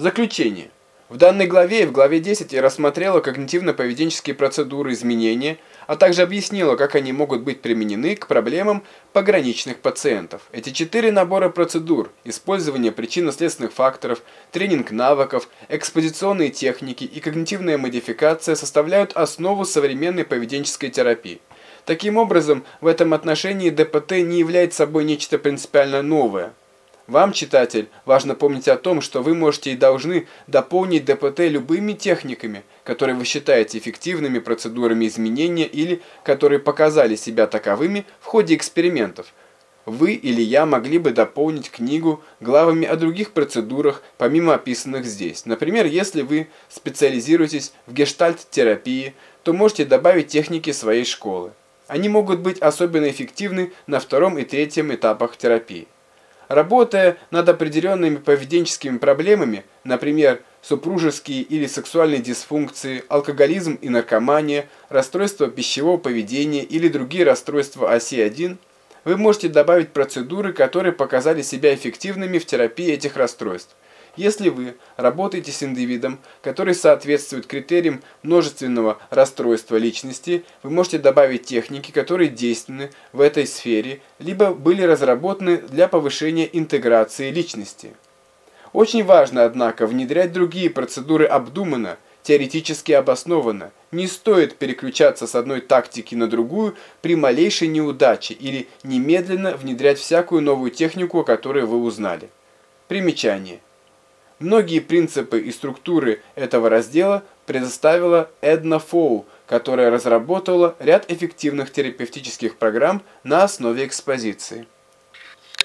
Заключение. В данной главе и в главе 10 я рассмотрела когнитивно-поведенческие процедуры изменения, а также объяснила, как они могут быть применены к проблемам пограничных пациентов. Эти четыре набора процедур – использование причинно-следственных факторов, тренинг навыков, экспозиционные техники и когнитивная модификация – составляют основу современной поведенческой терапии. Таким образом, в этом отношении ДПТ не является собой нечто принципиально новое – вам, читатель, важно помнить о том, что вы можете и должны дополнить ДПТ любыми техниками, которые вы считаете эффективными процедурами изменения или которые показали себя таковыми в ходе экспериментов. Вы или я могли бы дополнить книгу главами о других процедурах, помимо описанных здесь. Например, если вы специализируетесь в гештальт-терапии, то можете добавить техники своей школы. Они могут быть особенно эффективны на втором и третьем этапах терапии. Работая над определенными поведенческими проблемами, например, супружеские или сексуальные дисфункции, алкоголизм и наркомания, расстройство пищевого поведения или другие расстройства оси 1, вы можете добавить процедуры, которые показали себя эффективными в терапии этих расстройств. Если вы работаете с индивидом, который соответствует критериям множественного расстройства личности, вы можете добавить техники, которые действенны в этой сфере, либо были разработаны для повышения интеграции личности. Очень важно, однако, внедрять другие процедуры обдуманно, теоретически обоснованно. Не стоит переключаться с одной тактики на другую при малейшей неудаче или немедленно внедрять всякую новую технику, которую вы узнали. Примечание. Многие принципы и структуры этого раздела предоставила Эдна Фоу, которая разработала ряд эффективных терапевтических программ на основе экспозиции.